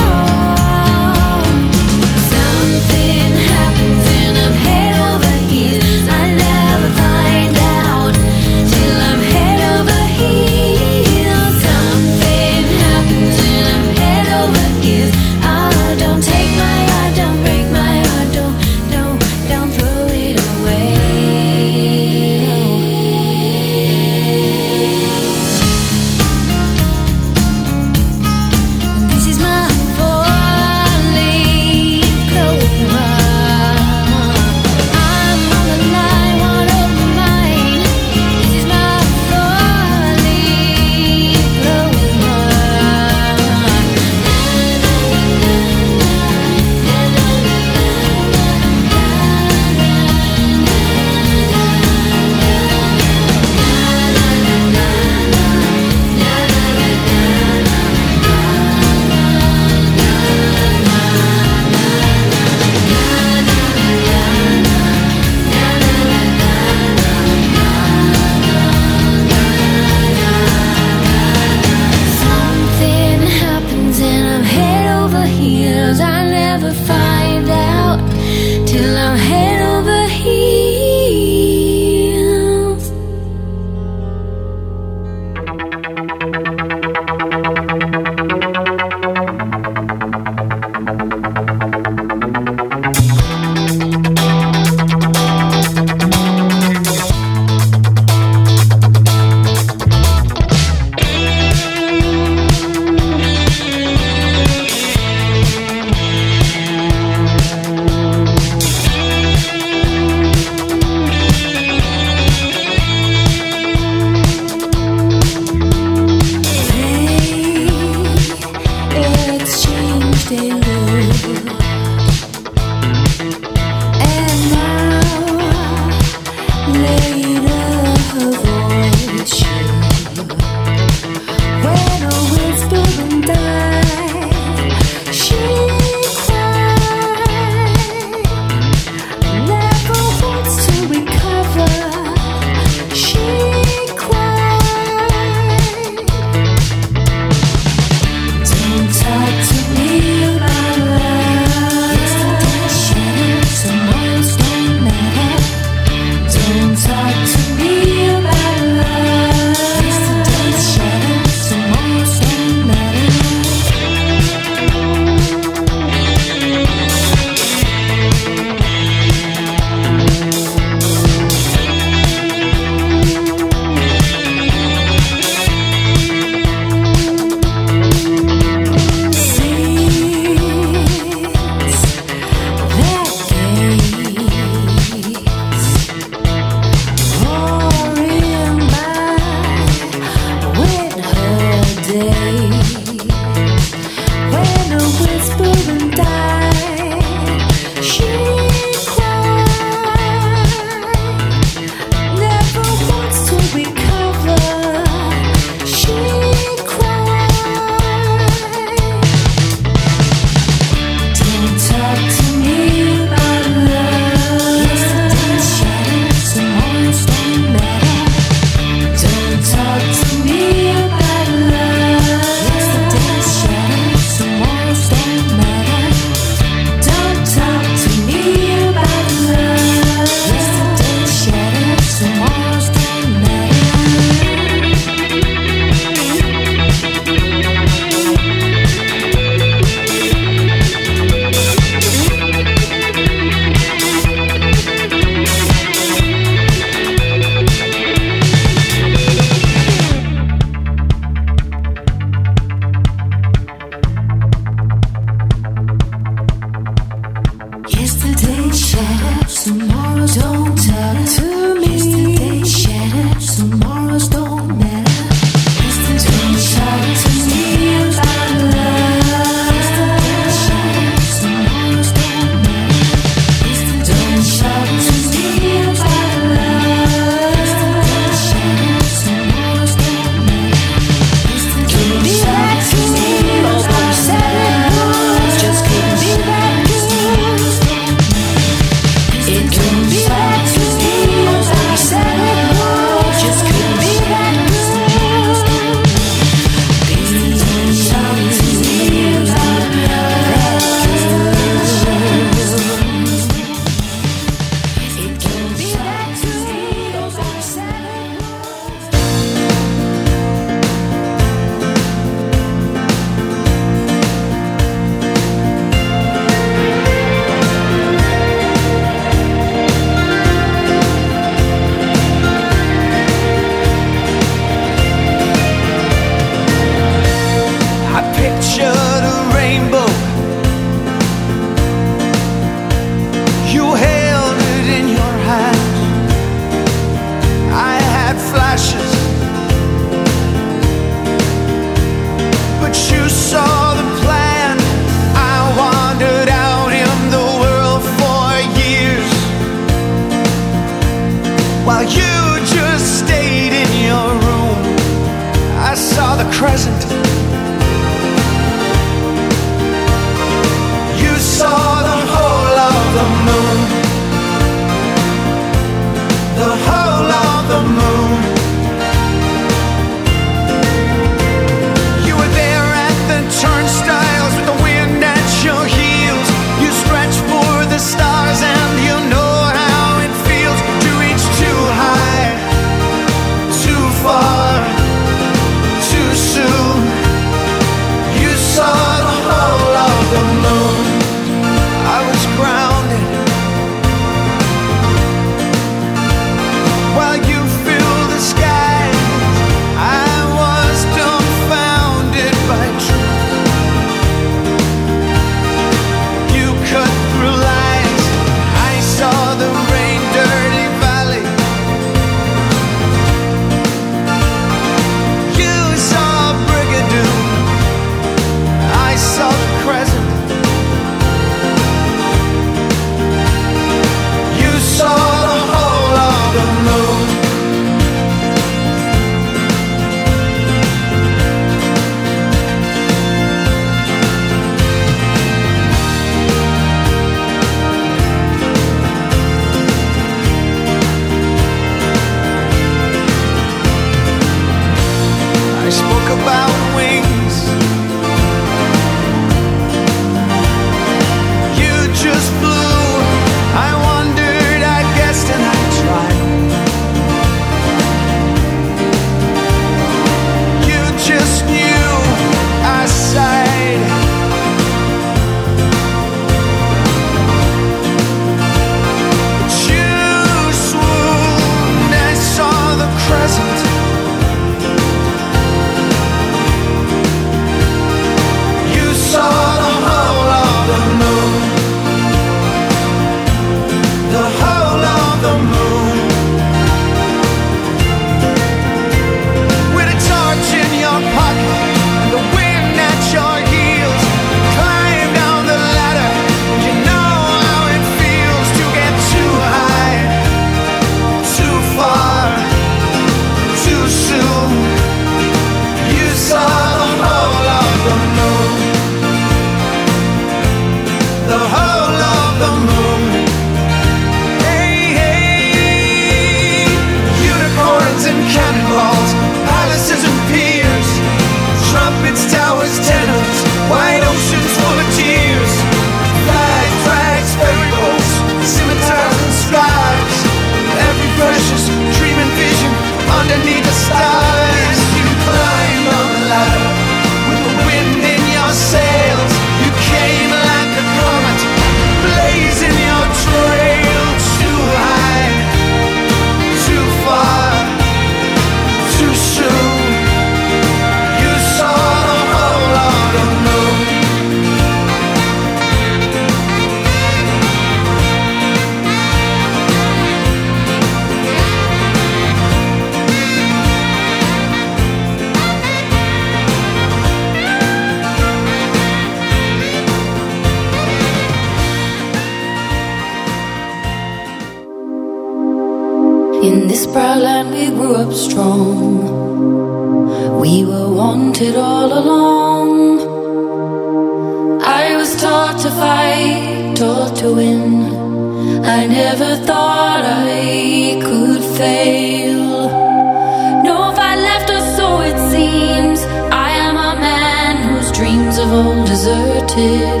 deserted.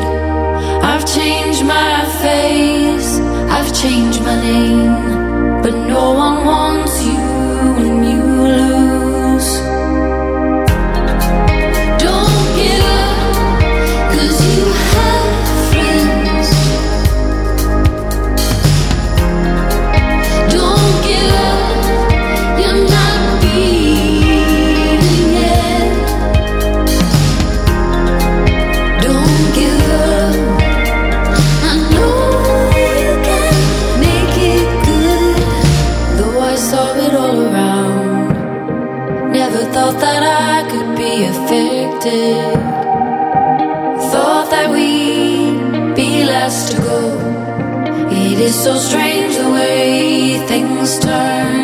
I've changed my face, I've changed my name, but no one wants you Thought that we'd be last to go. It is so strange the way things turn.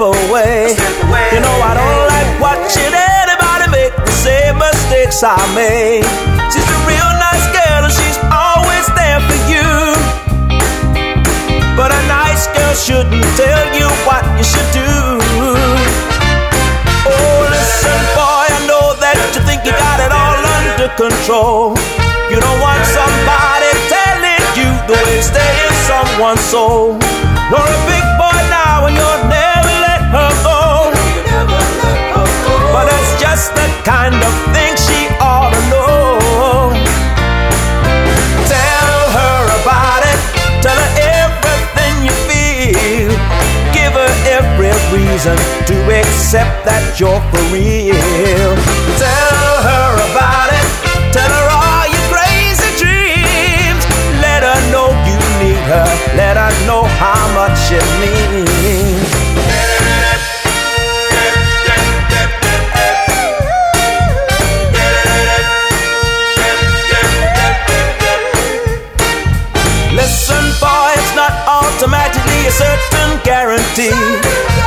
Away. Reason to accept that you're for real. Tell her about it. Tell her all your crazy dreams. Let her know you need her. Let her know how much it means. Listen, boy, it's not automatically a certain guarantee.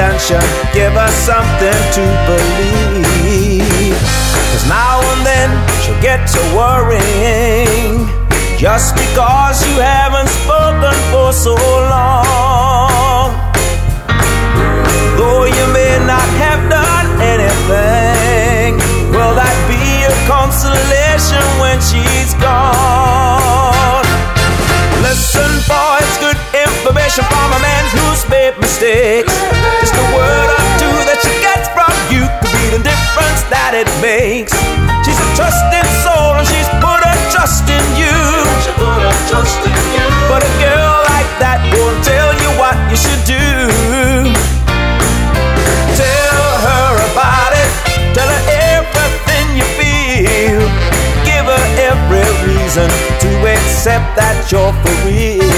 Attention, give us something to believe. Cause now and then she'll get to worrying. Just because you haven't spoken for so long. Though you may not have done anything, will that be a consolation when she's gone? Listen, boy, it's good information from a man who's made mistakes. That it makes. She's a trusting soul and she's put her trust in you. She put her trust in you. But a girl like that won't tell you what you should do. Tell her about it. Tell her everything you feel. Give her every reason to accept that you're for real.